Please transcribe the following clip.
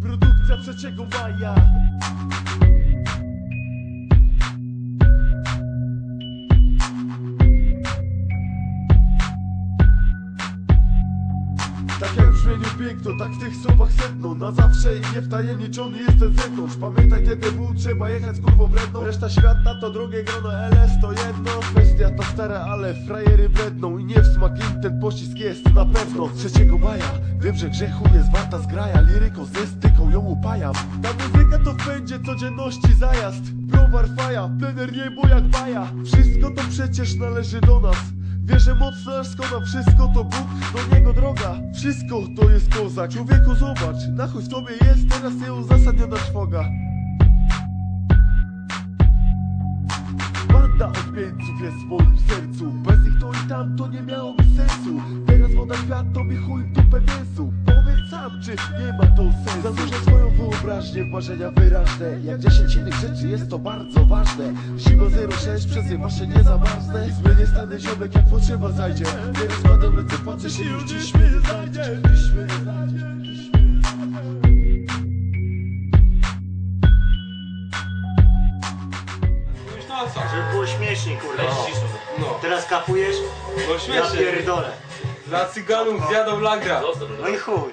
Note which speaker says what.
Speaker 1: Produkcja trzeciego maja Tak jak brzmieniu piękno, tak w tych słowach sedno. Na zawsze i niewtajemniczony jestem zewnątrz. Pamiętaj TTW, trzeba jechać z kurwą wredną Reszta świata to drugie grono, LS to jedno Kwestia ta stara, ale frajery bredną I nie w smak im ten pościsk jest na pewno 3 maja, wiem, że grzechu jest warta zgraja Liryką ze styką ją upajam. Ta muzyka to w pędzie codzienności zajazd Browar faja, plener niebo jak baja. Wszystko to przecież należy do nas. Wierzę mocno, aż skona wszystko to Bóg, do niego droga. Wszystko to jest kozak. Człowieku zobacz, na chuj w tobie jest teraz nieuzasadniona trwoga Banda odmieńców jest w moim sercu. Bez nich to i tam to nie miałoby sensu. Teraz woda świat to mi chuj dupę mięsu Powiedz sam, czy nie ma to sensu. Zanurza swoją wyobraźnię w marzenia wyraźne. Jak 10 innych rzeczy jest to bardzo ważne. Zima 06 przezywa się nie zamarznę I zmienię stany ziomek jak potrzeba zajdzie. Nie rozkładam ręce, patrzę się już dziś mnie nie znajdziesz Dziś mnie nie
Speaker 2: no a co?
Speaker 3: Żeby było śmieszniej, kurwa.
Speaker 2: No,
Speaker 3: Teraz kapujesz?
Speaker 2: no
Speaker 3: Ja
Speaker 2: śmiesznie.
Speaker 3: pierdolę.
Speaker 2: Dla cyganów zjadą lagra.
Speaker 3: No i chuj.